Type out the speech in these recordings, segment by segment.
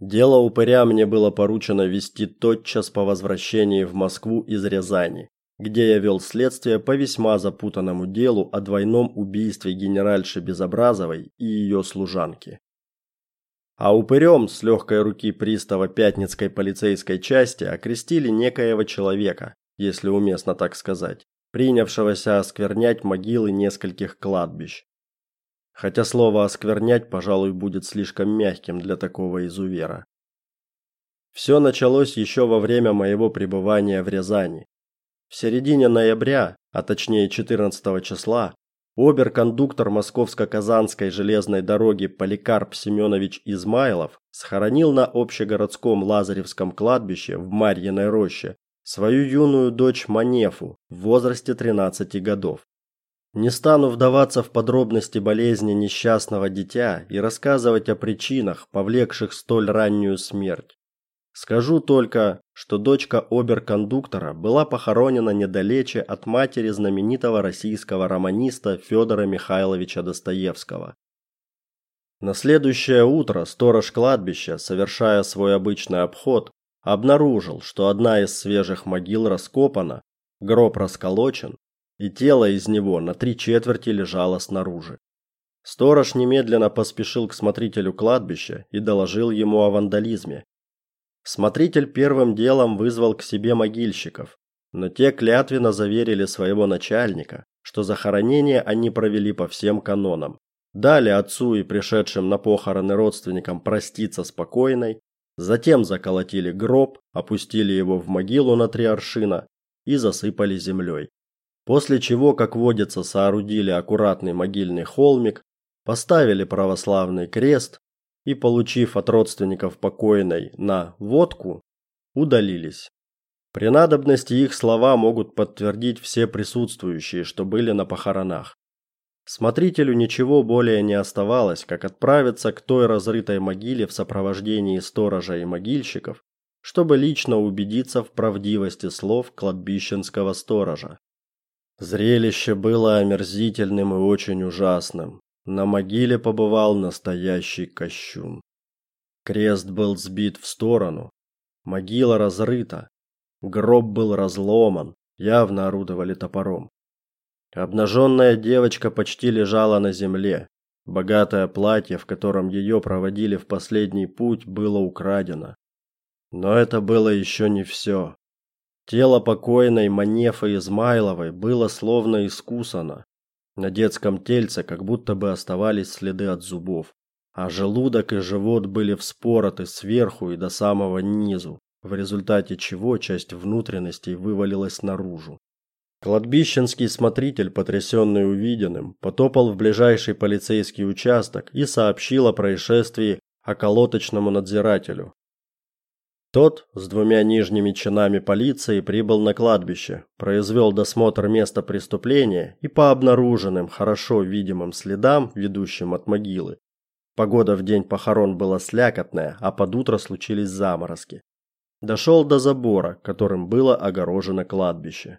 Дело упыря мне было поручено вести тотчас по возвращении в Москву из Рязани, где я вел следствие по весьма запутанному делу о двойном убийстве генеральши Безобразовой и ее служанки. А упырем с легкой руки пристава Пятницкой полицейской части окрестили некоего человека, если уместно так сказать, принявшегося осквернять могилы нескольких кладбищ. Хотя слово осквернять, пожалуй, будет слишком мягким для такого изувера. Все началось еще во время моего пребывания в Рязани. В середине ноября, а точнее 14 числа, обер-кондуктор Московско-Казанской железной дороги Поликарп Семенович Измайлов схоронил на общегородском Лазаревском кладбище в Марьиной роще свою юную дочь Манефу в возрасте 13 годов. Не стану вдаваться в подробности болезни несчастного дитя и рассказывать о причинах, повлекших столь раннюю смерть. Скажу только, что дочка обер-кондуктора была похоронена недалече от матери знаменитого российского романиста Федора Михайловича Достоевского. На следующее утро сторож кладбища, совершая свой обычный обход, обнаружил, что одна из свежих могил раскопана, гроб расколочен, и тело из него на три четверти лежало снаружи. Сторож немедленно поспешил к смотрителю кладбища и доложил ему о вандализме. Смотритель первым делом вызвал к себе могильщиков, но те клятвенно заверили своего начальника, что захоронение они провели по всем канонам. Дали отцу и пришедшим на похороны родственникам проститься спокойной, затем заколотили гроб, опустили его в могилу на три аршина и засыпали землей. После чего, как водится, соорудили аккуратный могильный холмик, поставили православный крест и, получив от родственников покойной на водку, удалились. При надобности их слова могут подтвердить все присутствующие, что были на похоронах. Смотрителю ничего более не оставалось, как отправиться к той разрытой могиле в сопровождении сторожа и могильщиков, чтобы лично убедиться в правдивости слов кладбищенского сторожа. Зрелище было омерзительным и очень ужасным. На могиле побывал настоящий кощун. Крест был сбит в сторону, могила разрыта, гроб был разломан, явно орудовали топором. Обнаженная девочка почти лежала на земле. Богатое платье, в котором ее проводили в последний путь, было украдено. Но это было еще не все. Тело покойной Манефы Измайловой было словно искусано. На детском тельце как будто бы оставались следы от зубов, а желудок и живот были вспороты сверху и до самого низу, в результате чего часть внутренностей вывалилась наружу. Кладбищенский смотритель, потрясенный увиденным, потопал в ближайший полицейский участок и сообщил о происшествии околоточному надзирателю, тот с двумя нижними чинами полиции прибыл на кладбище, произвел досмотр места преступления и по обнаруженным хорошо видимым следам, ведущим от могилы. Погода в день похорон была слякотная, а под утро случились заморозки. Дошел до забора, которым было огорожено кладбище.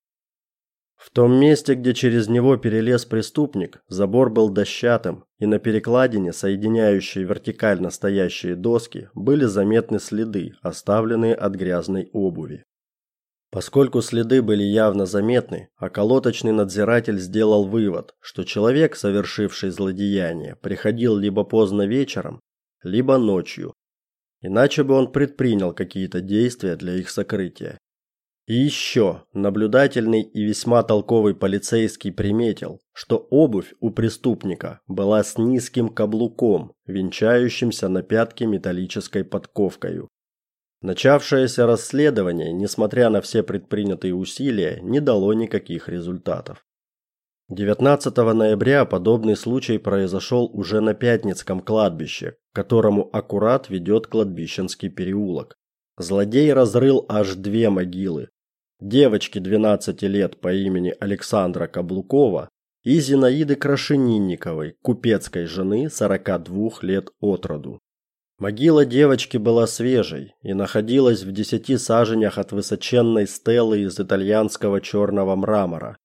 В том месте, где через него перелез преступник, забор был дощатым, и на перекладине, соединяющей вертикально стоящие доски, были заметны следы, оставленные от грязной обуви. Поскольку следы были явно заметны, околоточный надзиратель сделал вывод, что человек, совершивший злодеяние, приходил либо поздно вечером, либо ночью. Иначе бы он предпринял какие-то действия для их сокрытия. И еще наблюдательный и весьма толковый полицейский приметил, что обувь у преступника была с низким каблуком, венчающимся на пятке металлической подковкой. Начавшееся расследование, несмотря на все предпринятые усилия, не дало никаких результатов. 19 ноября подобный случай произошел уже на Пятницком кладбище, к которому аккурат ведет кладбищенский переулок. Злодей разрыл аж две могилы, девочки 12 лет по имени Александра Каблукова и Зинаиды Крашенинниковой, купецкой жены 42 лет от роду. Могила девочки была свежей и находилась в десяти саженях от высоченной стелы из итальянского черного мрамора,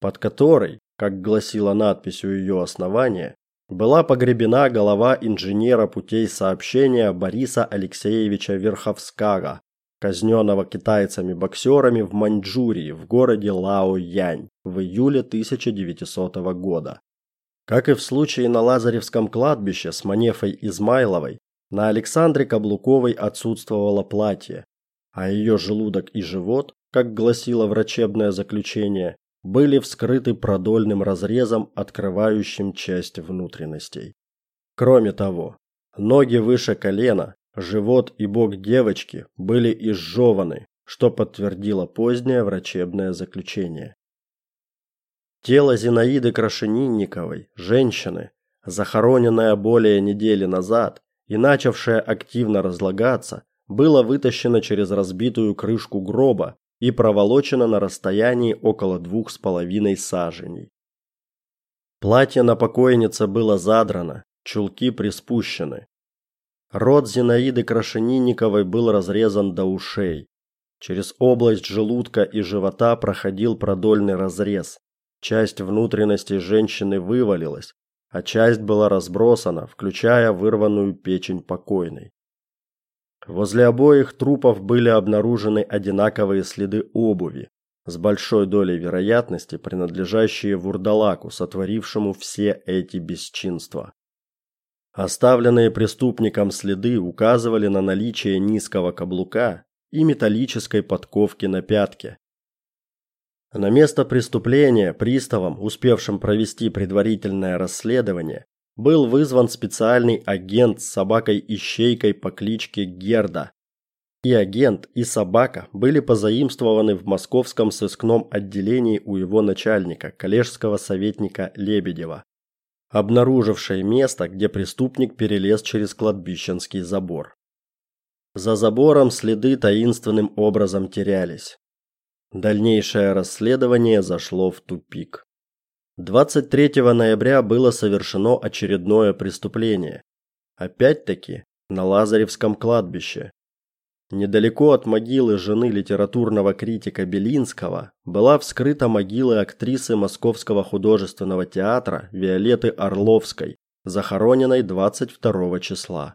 под которой, как гласила надпись у ее основания, была погребена голова инженера путей сообщения Бориса Алексеевича Верховского, казненного китайцами-боксерами в Маньчжурии в городе Лаоянь в июле 1900 года. Как и в случае на Лазаревском кладбище с Манефой Измайловой, на Александре Каблуковой отсутствовало платье, а ее желудок и живот, как гласило врачебное заключение, были вскрыты продольным разрезом, открывающим часть внутренностей. Кроме того, ноги выше колена, живот и бок девочки были изжеваны, что подтвердило позднее врачебное заключение. Тело Зинаиды Крашенинниковой, женщины, захороненное более недели назад и начавшее активно разлагаться, было вытащено через разбитую крышку гроба и проволочено на расстоянии около двух с половиной саженей. Платье на покойнице было задрано, чулки приспущены. Рот Зинаиды Крашенинниковой был разрезан до ушей. Через область желудка и живота проходил продольный разрез. Часть внутренности женщины вывалилась, а часть была разбросана, включая вырванную печень покойной. Возле обоих трупов были обнаружены одинаковые следы обуви, с большой долей вероятности принадлежащие вурдалаку, сотворившему все эти бесчинства. Оставленные преступником следы указывали на наличие низкого каблука и металлической подковки на пятке. На место преступления приставом, успевшим провести предварительное расследование, был вызван специальный агент с собакой-ищейкой по кличке Герда. И агент, и собака были позаимствованы в московском сыскном отделении у его начальника, коллежского советника Лебедева, обнаружившее место, где преступник перелез через кладбищенский забор. За забором следы таинственным образом терялись. Дальнейшее расследование зашло в тупик. 23 ноября было совершено очередное преступление. Опять-таки на Лазаревском кладбище. Недалеко от могилы жены литературного критика Белинского была вскрыта могила актрисы Московского художественного театра Виолетты Орловской, захороненной 22 числа.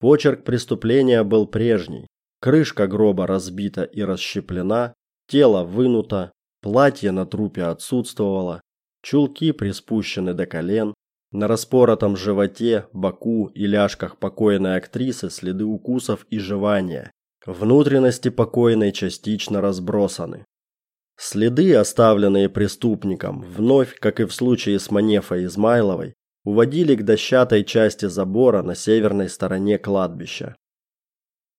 Почерк преступления был прежний. Крышка гроба разбита и расщеплена, тело вынуто, платье на трупе отсутствовало, Чулки приспущены до колен, на распоротом животе, боку и ляжках покойной актрисы следы укусов и жевания. Внутренности покойной частично разбросаны. Следы, оставленные преступником, вновь, как и в случае с Манефой Измайловой, уводили к дощатой части забора на северной стороне кладбища.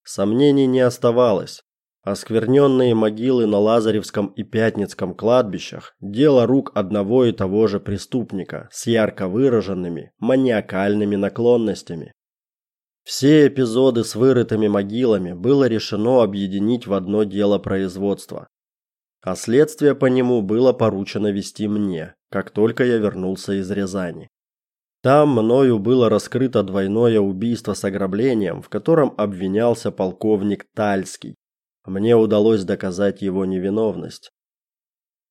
Сомнений не оставалось. Оскверненные могилы на Лазаревском и Пятницком кладбищах – дело рук одного и того же преступника с ярко выраженными маниакальными наклонностями. Все эпизоды с вырытыми могилами было решено объединить в одно дело производства. А следствие по нему было поручено вести мне, как только я вернулся из Рязани. Там мною было раскрыто двойное убийство с ограблением, в котором обвинялся полковник Тальский, мне удалось доказать его невиновность.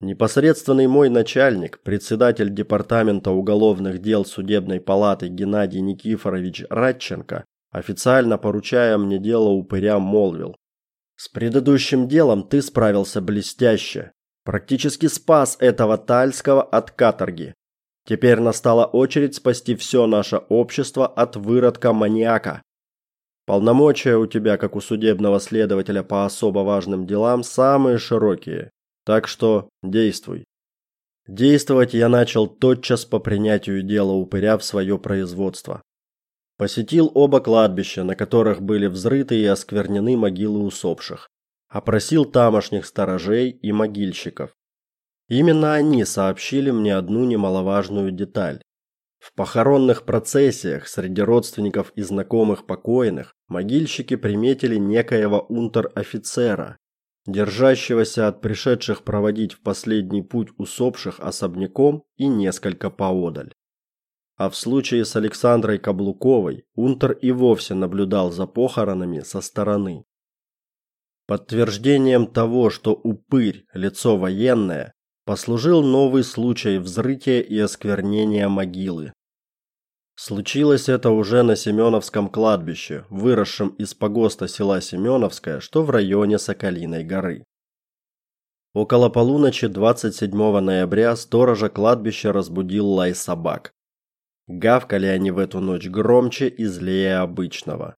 Непосредственный мой начальник, председатель департамента уголовных дел судебной палаты Геннадий Никифорович Радченко, официально поручая мне дело упырям, молвил: "С предыдущим делом ты справился блестяще, практически спас этого Тальского от каторги. Теперь настала очередь спасти все наше общество от выродка маньяка, Полномочия у тебя, как у судебного следователя по особо важным делам, самые широкие. Так что действуй. Действовать я начал тотчас по принятию дела упыря в свое производство. Посетил оба кладбища, на которых были взрыты и осквернены могилы усопших. Опросил тамошних сторожей и могильщиков. Именно они сообщили мне одну немаловажную деталь. В похоронных процессиях среди родственников и знакомых покойных могильщики приметили некоего унтер-офицера, держащегося от пришедших проводить в последний путь усопших особняком и несколько поодаль. А в случае с Александрой Каблуковой унтер и вовсе наблюдал за похоронами со стороны. Подтверждением того, что упырь лицо военное, послужил новый случай взрытия и осквернения могилы. Случилось это уже на Семеновском кладбище, выросшем из погоста села Семеновское, что в районе Соколиной горы. Около полуночи 27 ноября сторожа кладбища разбудил лай собак. Гавкали они в эту ночь громче и злее обычного.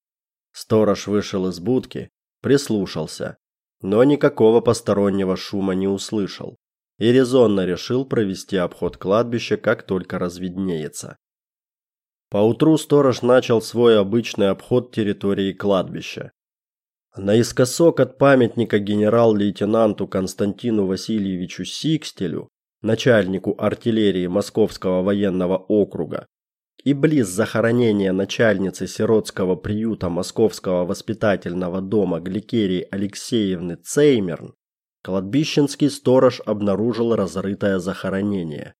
Сторож вышел из будки, прислушался, но никакого постороннего шума не услышал и резонно решил провести обход кладбища, как только разведнеется. Поутру сторож начал свой обычный обход территории кладбища. Наискосок от памятника генерал-лейтенанту Константину Васильевичу Сикстелю, начальнику артиллерии Московского военного округа, и близ захоронения начальницы сиротского приюта Московского воспитательного дома Гликерии Алексеевны Цеймерн, кладбищенский сторож обнаружил разрытое захоронение.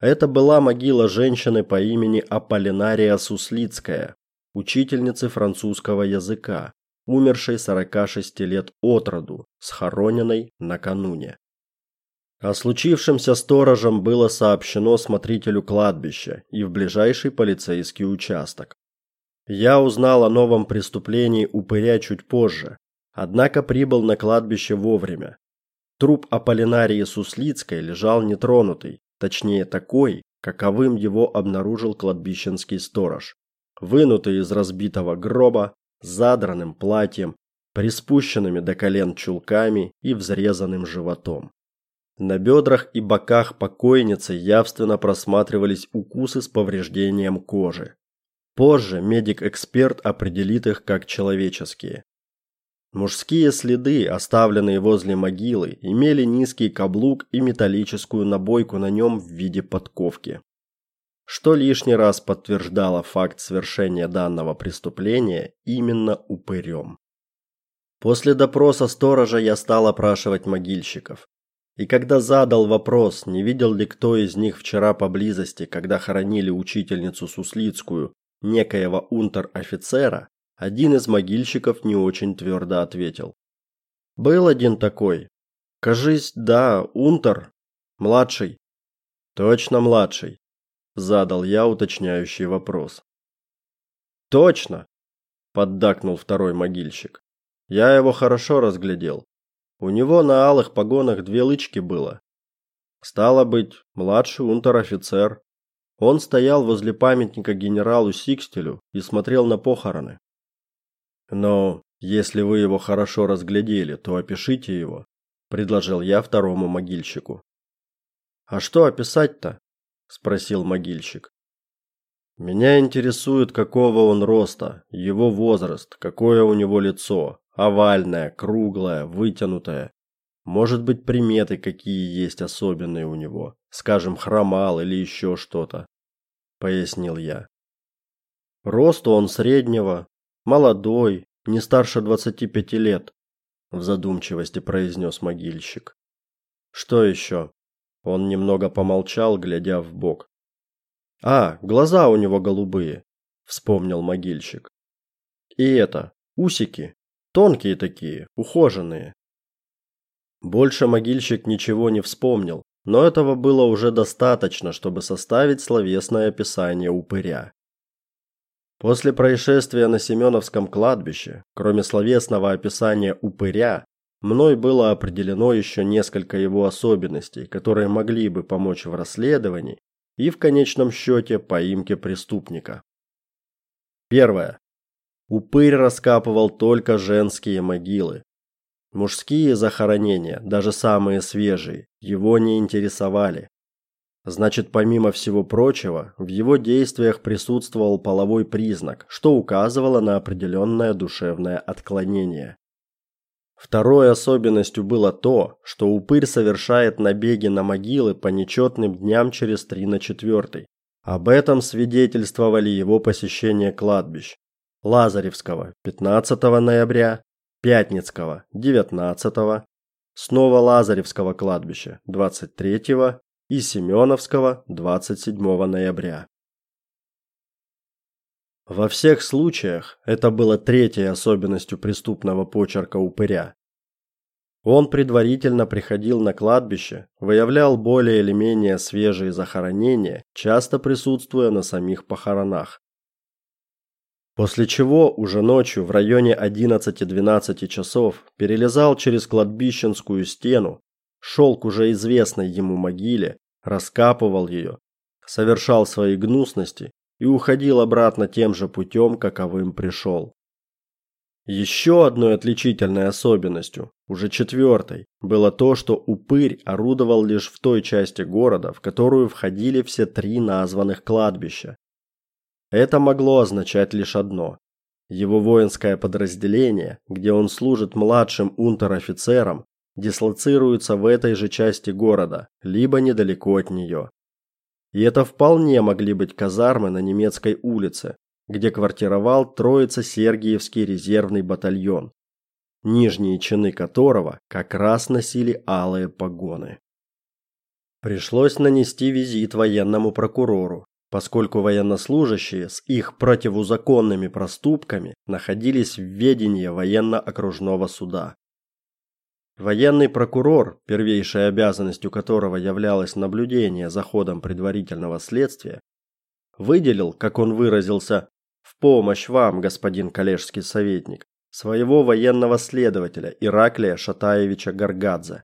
Это была могила женщины по имени Аполлинария Суслицкая, учительницы французского языка, умершей 46 лет от роду, схороненной накануне. О случившемся сторожем было сообщено смотрителю кладбища и в ближайший полицейский участок. Я узнал о новом преступлении упыря чуть позже, однако прибыл на кладбище вовремя. Труп Аполлинарии Суслицкой лежал нетронутый, точнее такой, каковым его обнаружил кладбищенский сторож, вынутый из разбитого гроба, задранным платьем, приспущенными до колен чулками и взрезанным животом. На бедрах и боках покойницы явственно просматривались укусы с повреждением кожи. Позже медик-эксперт определит их как человеческие. Мужские следы, оставленные возле могилы, имели низкий каблук и металлическую набойку на нем в виде подковки. Что лишний раз подтверждало факт совершения данного преступления именно упырем. После допроса сторожа я стал опрашивать могильщиков. И когда задал вопрос, не видел ли кто из них вчера поблизости, когда хоронили учительницу Суслицкую, некоего унтер-офицера, один из могильщиков не очень твердо ответил. Был один такой. Кажись, да, Унтер, младший. Точно младший, задал я уточняющий вопрос. Точно, поддакнул второй могильщик. Я его хорошо разглядел. У него на алых погонах две лычки было. Стало быть, младший унтер-офицер. Он стоял возле памятника генералу Сикстелю и смотрел на похороны. Но если вы его хорошо разглядели, то опишите его, предложил я второму могильщику. А что описать-то? спросил могильщик. Меня интересует, какого он роста, его возраст, какое у него лицо, овальное, круглое, вытянутое. Может быть, приметы какие есть особенные у него, скажем, хромал или еще что-то, пояснил я. Росту он среднего, Молодой, не старше двадцати пяти лет, в задумчивости произнес могильщик. Что еще? Он немного помолчал, глядя в бок. А, глаза у него голубые, вспомнил могильщик. И это, усики, тонкие такие, ухоженные. Больше могильщик ничего не вспомнил, но этого было уже достаточно, чтобы составить словесное описание упыря. После происшествия на Семеновском кладбище, кроме словесного описания упыря, мной было определено еще несколько его особенностей, которые могли бы помочь в расследовании и в конечном счете поимке преступника. Первое. Упырь раскапывал только женские могилы. Мужские захоронения, даже самые свежие, его не интересовали. Значит, помимо всего прочего, в его действиях присутствовал половой признак, что указывало на определенное душевное отклонение. Второй особенностью было то, что упырь совершает набеги на могилы по нечетным дням через три на четвертый. Об этом свидетельствовали его посещения кладбищ. Лазаревского 15 ноября, Пятницкого 19, снова Лазаревского кладбища 23 и Семеновского 27 ноября. Во всех случаях это было третьей особенностью преступного почерка упыря. Он предварительно приходил на кладбище, выявлял более или менее свежие захоронения, часто присутствуя на самих похоронах. После чего уже ночью в районе 11-12 часов перелезал через кладбищенскую стену, шел к уже известной ему могиле, раскапывал ее, совершал свои гнусности и уходил обратно тем же путем, каковым пришел. Еще одной отличительной особенностью, уже четвертой, было то, что упырь орудовал лишь в той части города, в которую входили все три названных кладбища. Это могло означать лишь одно: его воинское подразделение, где он служит младшим унтер-офицером, дислоцируется в этой же части города, либо недалеко от нее. И это вполне могли быть казармы на немецкой улице, где квартировал Троице-Сергиевский резервный батальон, нижние чины которого как раз носили алые погоны. Пришлось нанести визит военному прокурору, поскольку военнослужащие с их противозаконными проступками находились в ведении военно-окружного суда. Военный прокурор, первейшей обязанностью которого являлось наблюдение за ходом предварительного следствия, выделил, как он выразился, в помощь вам, господин коллежский советник, своего военного следователя Ираклия Шатаевича Гаргадзе.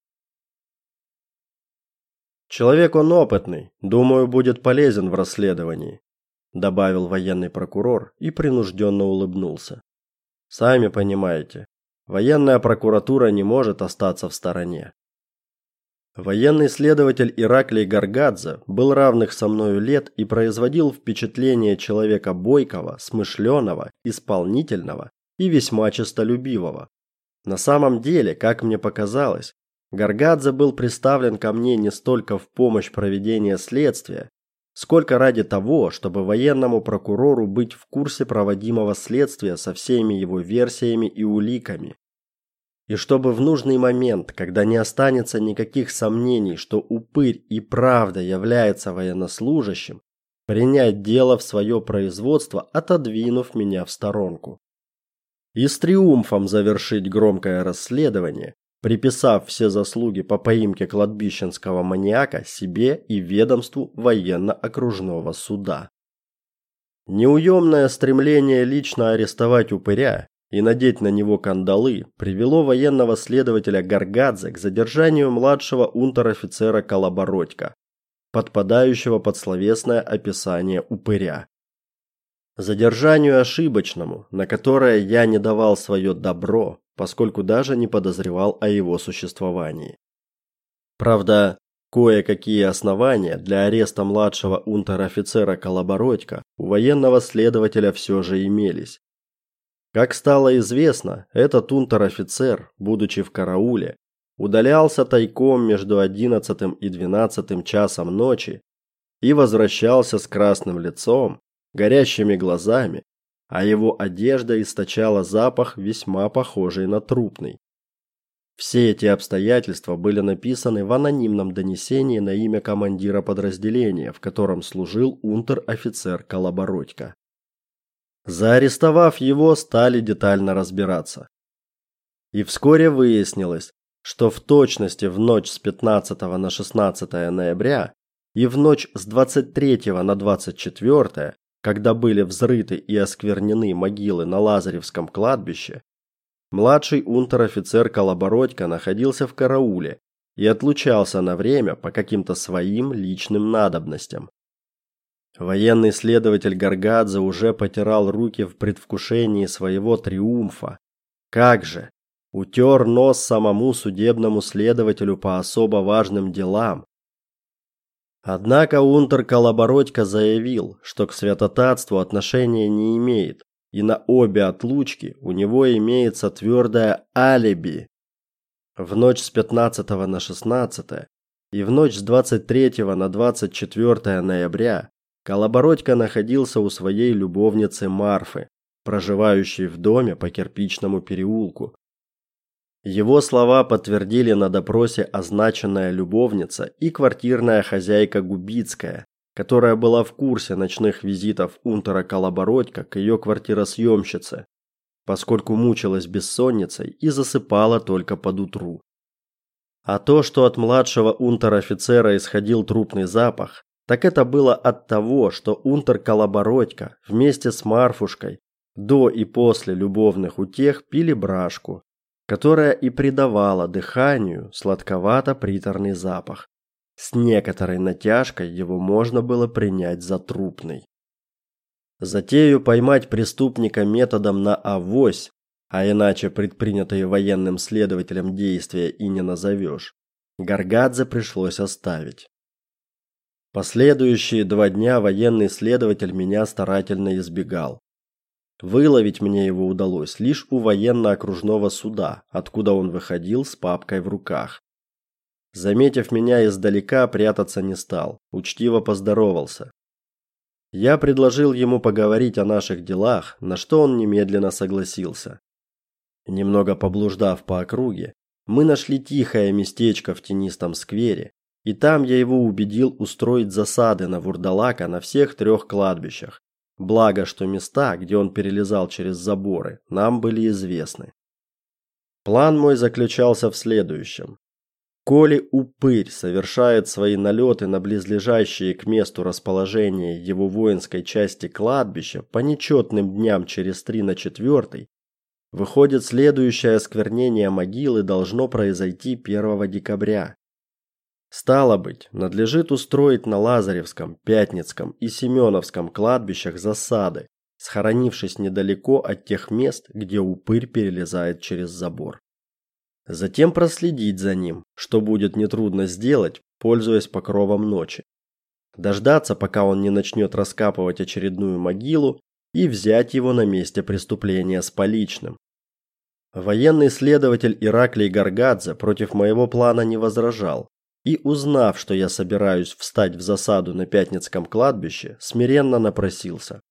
Человек он опытный, думаю, будет полезен в расследовании, добавил военный прокурор и принужденно улыбнулся. Сами понимаете, военная прокуратура не может остаться в стороне. Военный следователь Ираклий Гаргадзе был равных со мною лет и производил впечатление человека бойкого, смышленого, исполнительного и весьма честолюбивого. На самом деле, как мне показалось, Гаргадзе был представлен ко мне не столько в помощь проведения следствия, сколько ради того, чтобы военному прокурору быть в курсе проводимого следствия со всеми его версиями и уликами, и чтобы в нужный момент, когда не останется никаких сомнений, что упырь и правда является военнослужащим, принять дело в свое производство, отодвинув меня в сторонку. И с триумфом завершить громкое расследование, приписав все заслуги по поимке кладбищенского маньяка себе и ведомству военно-окружного суда. Неуемное стремление лично арестовать упыря и надеть на него кандалы привело военного следователя Гаргадзе к задержанию младшего унтер-офицера Колобородько, подпадающего под словесное описание упыря. Задержанию ошибочному, на которое я не давал свое добро, поскольку даже не подозревал о его существовании. Правда, кое-какие основания для ареста младшего унтер-офицера Колобородько у военного следователя все же имелись, как стало известно, этот унтер-офицер, будучи в карауле, удалялся тайком между одиннадцатым и двенадцатым часом ночи и возвращался с красным лицом, горящими глазами, а его одежда источала запах весьма похожий на трупный. Все эти обстоятельства были написаны в анонимном донесении на имя командира подразделения, в котором служил унтер-офицер Колобородько. Заарестовав его, стали детально разбираться. И вскоре выяснилось, что в точности в ночь с 15 на 16 ноября и в ночь с 23 на 24, когда были взрыты и осквернены могилы на Лазаревском кладбище, младший унтер-офицер Колобородько находился в карауле и отлучался на время по каким-то своим личным надобностям. Военный следователь Гаргадзе уже потирал руки в предвкушении своего триумфа. Как же утер нос самому судебному следователю по особо важным делам. Однако унтер Колобородько заявил, что к святотатству отношения не имеет, и на обе отлучки у него имеется твердое алиби. В ночь с 15 на 16 и в ночь с 23 на 24 ноября Колобородько находился у своей любовницы Марфы, проживающей в доме по кирпичному переулку. Его слова подтвердили на допросе означенная любовница и квартирная хозяйка Губицкая, которая была в курсе ночных визитов унтера Колобородько к ее квартиросъемщице, поскольку мучилась бессонницей и засыпала только под утру. А то, что от младшего унтер-офицера исходил трупный запах, так это было от того, что унтер-колобородька вместе с Марфушкой до и после любовных утех пили брашку, которая и придавала дыханию сладковато-приторный запах. С некоторой натяжкой его можно было принять за трупный. Затею поймать преступника методом на авось, а иначе предпринятые военным следователем действия и не назовешь, Гаргадзе пришлось оставить. Последующие два дня военный следователь меня старательно избегал. Выловить мне его удалось лишь у военно-окружного суда, откуда он выходил с папкой в руках. Заметив меня издалека, прятаться не стал, учтиво поздоровался. Я предложил ему поговорить о наших делах, на что он немедленно согласился. Немного поблуждав по округе, мы нашли тихое местечко в тенистом сквере, и там я его убедил устроить засады на вурдалака на всех трех кладбищах, Благо, что места, где он перелезал через заборы, нам были известны. План мой заключался в следующем. Коли упырь совершает свои налеты на близлежащие к месту расположения его воинской части кладбища по нечетным дням через три на четвертый, выходит следующее осквернение могилы должно произойти 1 декабря. Стало быть, надлежит устроить на Лазаревском, Пятницком и Семеновском кладбищах засады, схоронившись недалеко от тех мест, где упырь перелезает через забор. Затем проследить за ним, что будет нетрудно сделать, пользуясь покровом ночи. Дождаться, пока он не начнет раскапывать очередную могилу и взять его на месте преступления с поличным. Военный следователь Ираклий Гаргадзе против моего плана не возражал, и, узнав, что я собираюсь встать в засаду на Пятницком кладбище, смиренно напросился.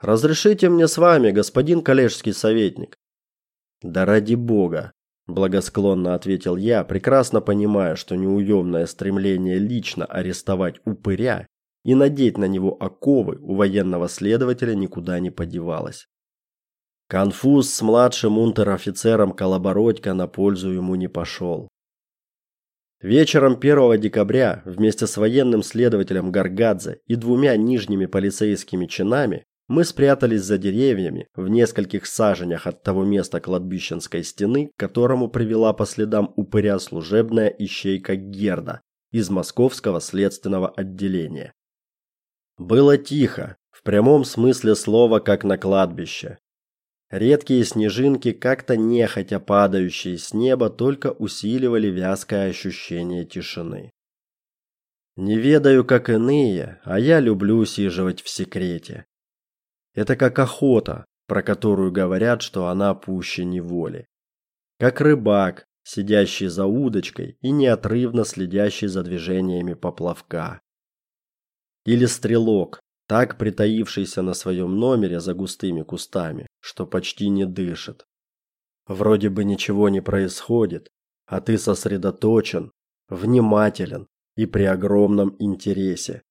«Разрешите мне с вами, господин коллежский советник?» «Да ради бога!» – благосклонно ответил я, прекрасно понимая, что неуемное стремление лично арестовать упыря и надеть на него оковы у военного следователя никуда не подевалось. Конфуз с младшим унтер-офицером Колобородько на пользу ему не пошел. Вечером 1 декабря вместе с военным следователем Гаргадзе и двумя нижними полицейскими чинами мы спрятались за деревьями в нескольких саженях от того места кладбищенской стены, к которому привела по следам упыря служебная ищейка Герда из Московского следственного отделения. Было тихо, в прямом смысле слова, как на кладбище. Редкие снежинки, как-то нехотя падающие с неба, только усиливали вязкое ощущение тишины. Не ведаю, как иные, а я люблю сиживать в секрете. Это как охота, про которую говорят, что она пуще неволи. Как рыбак, сидящий за удочкой и неотрывно следящий за движениями поплавка. Или стрелок, так притаившийся на своем номере за густыми кустами, что почти не дышит. Вроде бы ничего не происходит, а ты сосредоточен, внимателен и при огромном интересе.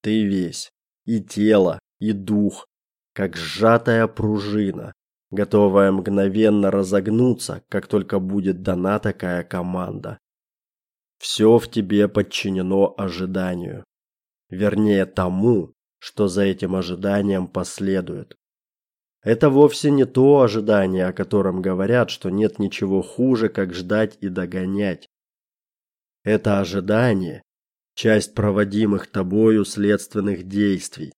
Ты весь, и тело, и дух, как сжатая пружина, готовая мгновенно разогнуться, как только будет дана такая команда. Все в тебе подчинено ожиданию. Вернее, тому, что за этим ожиданием последует. Это вовсе не то ожидание, о котором говорят, что нет ничего хуже, как ждать и догонять. Это ожидание часть проводимых тобою следственных действий.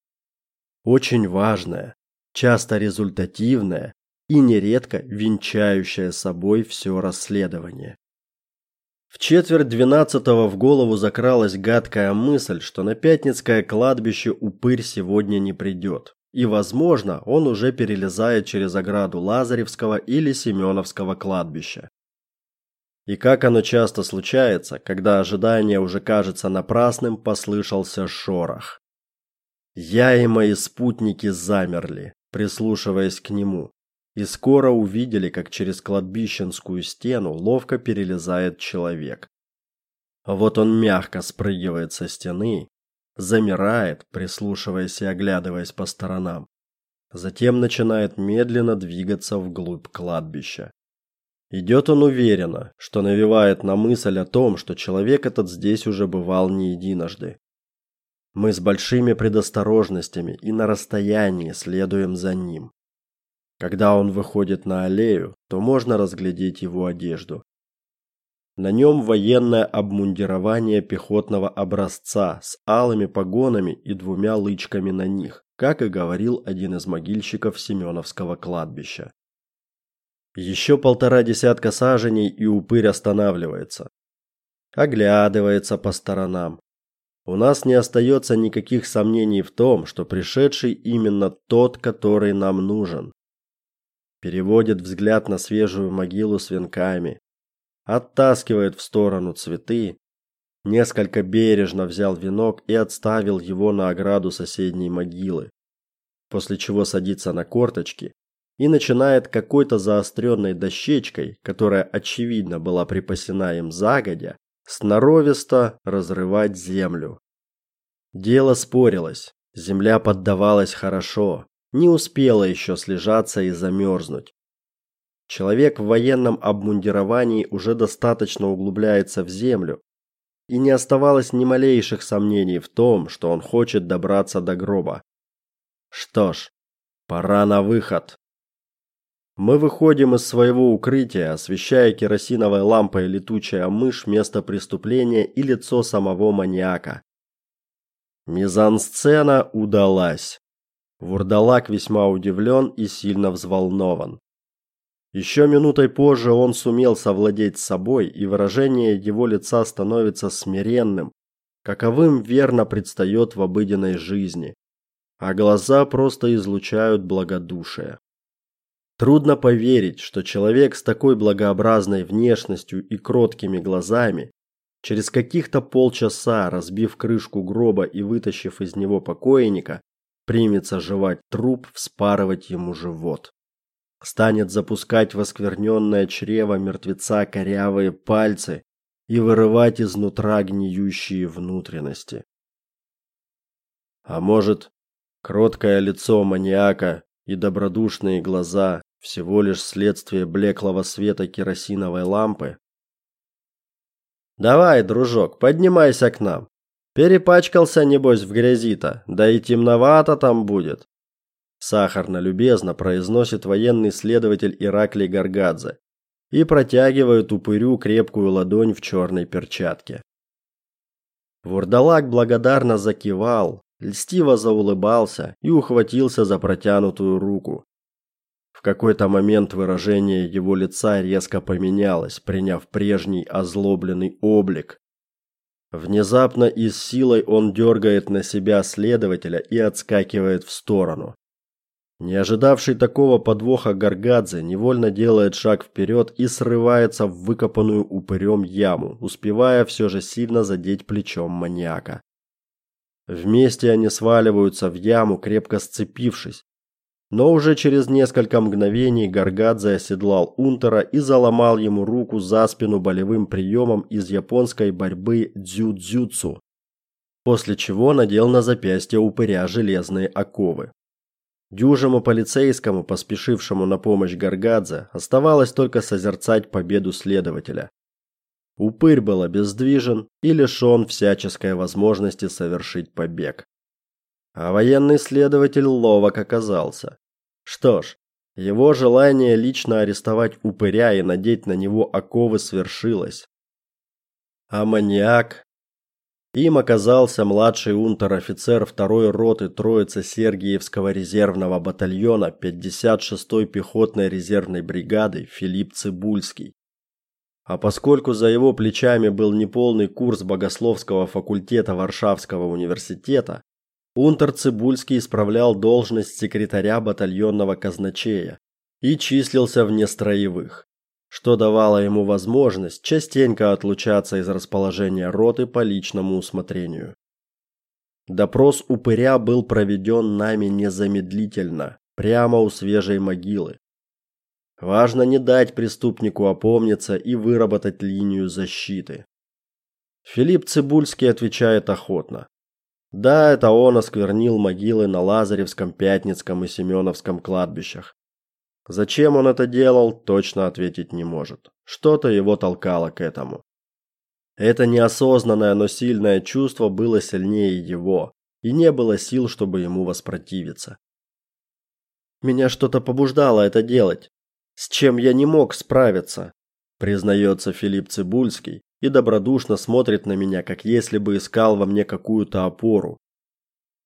Очень важное, часто результативное и нередко венчающее собой все расследование. В четверть двенадцатого в голову закралась гадкая мысль, что на Пятницкое кладбище упырь сегодня не придет. И, возможно, он уже перелезает через ограду Лазаревского или Семеновского кладбища. И как оно часто случается, когда ожидание уже кажется напрасным, послышался шорох. Я и мои спутники замерли, прислушиваясь к нему и скоро увидели, как через кладбищенскую стену ловко перелезает человек. Вот он мягко спрыгивает со стены, замирает, прислушиваясь и оглядываясь по сторонам. Затем начинает медленно двигаться вглубь кладбища. Идет он уверенно, что навевает на мысль о том, что человек этот здесь уже бывал не единожды. Мы с большими предосторожностями и на расстоянии следуем за ним. Когда он выходит на аллею, то можно разглядеть его одежду. На нем военное обмундирование пехотного образца с алыми погонами и двумя лычками на них, как и говорил один из могильщиков Семеновского кладбища. Еще полтора десятка саженей, и упырь останавливается. Оглядывается по сторонам. У нас не остается никаких сомнений в том, что пришедший именно тот, который нам нужен. Переводит взгляд на свежую могилу с венками, оттаскивает в сторону цветы, несколько бережно взял венок и отставил его на ограду соседней могилы, после чего садится на корточки и начинает какой-то заостренной дощечкой, которая очевидно была припасена им загодя, сноровисто разрывать землю. Дело спорилось. Земля поддавалась хорошо, не успела еще слежаться и замерзнуть. Человек в военном обмундировании уже достаточно углубляется в землю, и не оставалось ни малейших сомнений в том, что он хочет добраться до гроба. Что ж, пора на выход. Мы выходим из своего укрытия, освещая керосиновой лампой летучая мышь место преступления и лицо самого маньяка. Мизансцена удалась. Вурдалак весьма удивлен и сильно взволнован. Еще минутой позже он сумел совладеть собой, и выражение его лица становится смиренным, каковым верно предстает в обыденной жизни, а глаза просто излучают благодушие. Трудно поверить, что человек с такой благообразной внешностью и кроткими глазами, через каких-то полчаса, разбив крышку гроба и вытащив из него покойника, примется жевать труп, вспарывать ему живот. Станет запускать в оскверненное чрево мертвеца корявые пальцы и вырывать изнутра гниющие внутренности. А может, кроткое лицо маньяка и добродушные глаза всего лишь следствие блеклого света керосиновой лампы. Давай, дружок, поднимайся к нам. Перепачкался небось в грязи-то, да и темновато там будет. Сахарно-любезно произносит военный следователь Ираклий Гаргадзе и протягивает упырю крепкую ладонь в черной перчатке. Вурдалак благодарно закивал, льстиво заулыбался и ухватился за протянутую руку, в какой-то момент выражение его лица резко поменялось, приняв прежний озлобленный облик. Внезапно и с силой он дергает на себя следователя и отскакивает в сторону. Не ожидавший такого подвоха Гаргадзе невольно делает шаг вперед и срывается в выкопанную упырем яму, успевая все же сильно задеть плечом маньяка. Вместе они сваливаются в яму, крепко сцепившись, но уже через несколько мгновений Гаргадзе оседлал Унтера и заломал ему руку за спину болевым приемом из японской борьбы дзюдзюцу, после чего надел на запястье упыря железные оковы. Дюжему полицейскому, поспешившему на помощь Гаргадзе, оставалось только созерцать победу следователя. Упырь был обездвижен и лишен всяческой возможности совершить побег. А военный следователь ловок оказался. Что ж, его желание лично арестовать упыря и надеть на него оковы свершилось. А маньяк? Им оказался младший унтер-офицер второй роты Троицы Сергиевского резервного батальона 56-й пехотной резервной бригады Филипп Цибульский. А поскольку за его плечами был неполный курс богословского факультета Варшавского университета, Унтер Цибульский исправлял должность секретаря батальонного казначея и числился в нестроевых, что давало ему возможность частенько отлучаться из расположения роты по личному усмотрению. Допрос упыря был проведен нами незамедлительно, прямо у свежей могилы. Важно не дать преступнику опомниться и выработать линию защиты. Филипп Цибульский отвечает охотно. Да, это он осквернил могилы на Лазаревском, Пятницком и Семеновском кладбищах. Зачем он это делал, точно ответить не может. Что-то его толкало к этому. Это неосознанное, но сильное чувство было сильнее его, и не было сил, чтобы ему воспротивиться. Меня что-то побуждало это делать, с чем я не мог справиться, признается Филипп Цибульский и добродушно смотрит на меня, как если бы искал во мне какую-то опору.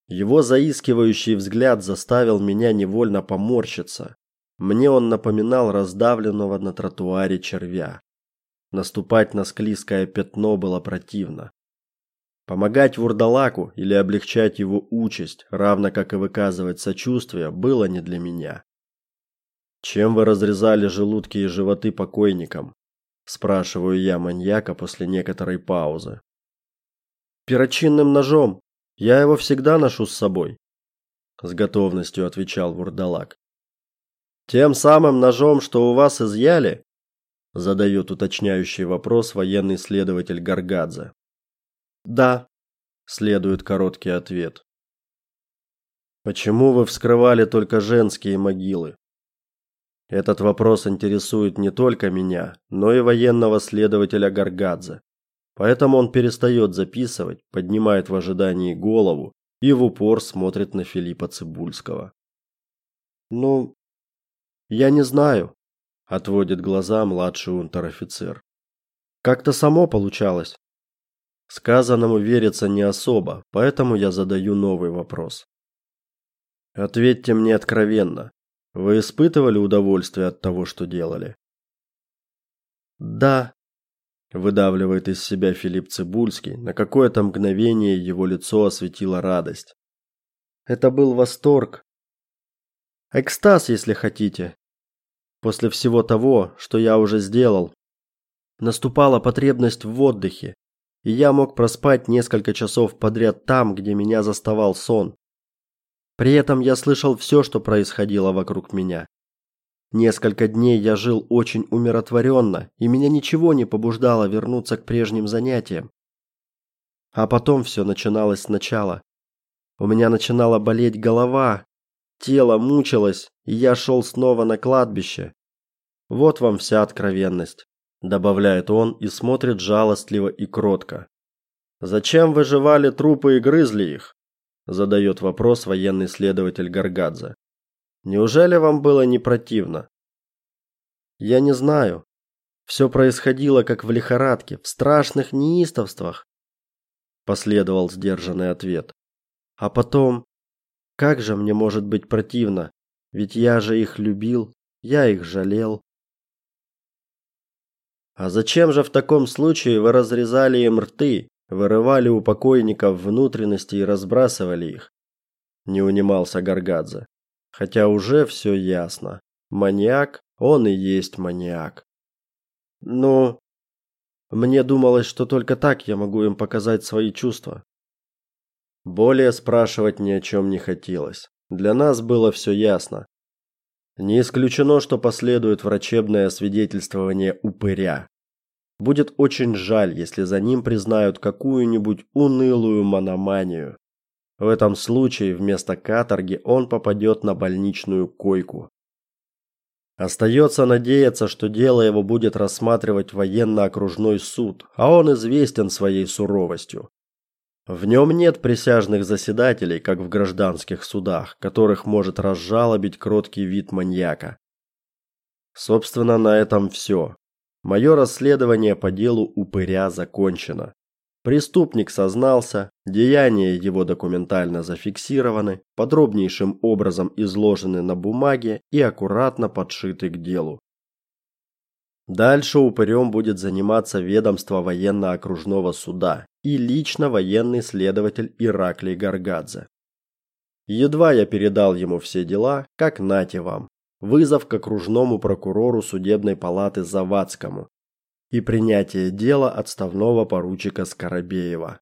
Его заискивающий взгляд заставил меня невольно поморщиться. Мне он напоминал раздавленного на тротуаре червя. Наступать на склизкое пятно было противно. Помогать вурдалаку или облегчать его участь, равно как и выказывать сочувствие, было не для меня. Чем вы разрезали желудки и животы покойникам? Спрашиваю я маньяка после некоторой паузы. Перочинным ножом. Я его всегда ношу с собой, с готовностью отвечал вурдалак. Тем самым ножом, что у вас изъяли? задает уточняющий вопрос военный следователь Гаргадзе. Да, следует короткий ответ. Почему вы вскрывали только женские могилы? Этот вопрос интересует не только меня, но и военного следователя Гаргадзе. Поэтому он перестает записывать, поднимает в ожидании голову и в упор смотрит на Филиппа Цибульского. Ну, я не знаю, отводит глаза младший унтер-офицер. Как-то само получалось. Сказанному верится не особо, поэтому я задаю новый вопрос. Ответьте мне откровенно. Вы испытывали удовольствие от того, что делали? Да, выдавливает из себя Филипп Цибульский. На какое-то мгновение его лицо осветила радость. Это был восторг. Экстаз, если хотите. После всего того, что я уже сделал, наступала потребность в отдыхе, и я мог проспать несколько часов подряд там, где меня заставал сон. При этом я слышал все, что происходило вокруг меня. Несколько дней я жил очень умиротворенно, и меня ничего не побуждало вернуться к прежним занятиям. А потом все начиналось сначала. У меня начинала болеть голова, тело мучилось, и я шел снова на кладбище. Вот вам вся откровенность добавляет он и смотрит жалостливо и кротко. Зачем выживали трупы и грызли их? Задает вопрос военный следователь Гаргадзе. Неужели вам было не противно? Я не знаю. Все происходило как в лихорадке, в страшных неистовствах, последовал сдержанный ответ. А потом, как же мне может быть противно? Ведь я же их любил, я их жалел. А зачем же в таком случае вы разрезали им рты, вырывали у покойников внутренности и разбрасывали их? Не унимался Гаргадзе. Хотя уже все ясно. Маньяк, он и есть маньяк. Ну, мне думалось, что только так я могу им показать свои чувства. Более спрашивать ни о чем не хотелось. Для нас было все ясно. Не исключено, что последует врачебное освидетельствование упыря. Будет очень жаль, если за ним признают какую-нибудь унылую мономанию. В этом случае вместо каторги он попадет на больничную койку. Остается надеяться, что дело его будет рассматривать военно-окружной суд, а он известен своей суровостью. В нем нет присяжных заседателей, как в гражданских судах, которых может разжалобить кроткий вид маньяка. Собственно, на этом все. Мое расследование по делу упыря закончено. Преступник сознался, деяния его документально зафиксированы, подробнейшим образом изложены на бумаге и аккуратно подшиты к делу. Дальше упырем будет заниматься ведомство военно-окружного суда и лично военный следователь Ираклий Гаргадзе. Едва я передал ему все дела, как нате вам, вызов к окружному прокурору судебной палаты Завадскому и принятие дела отставного поручика Скоробеева.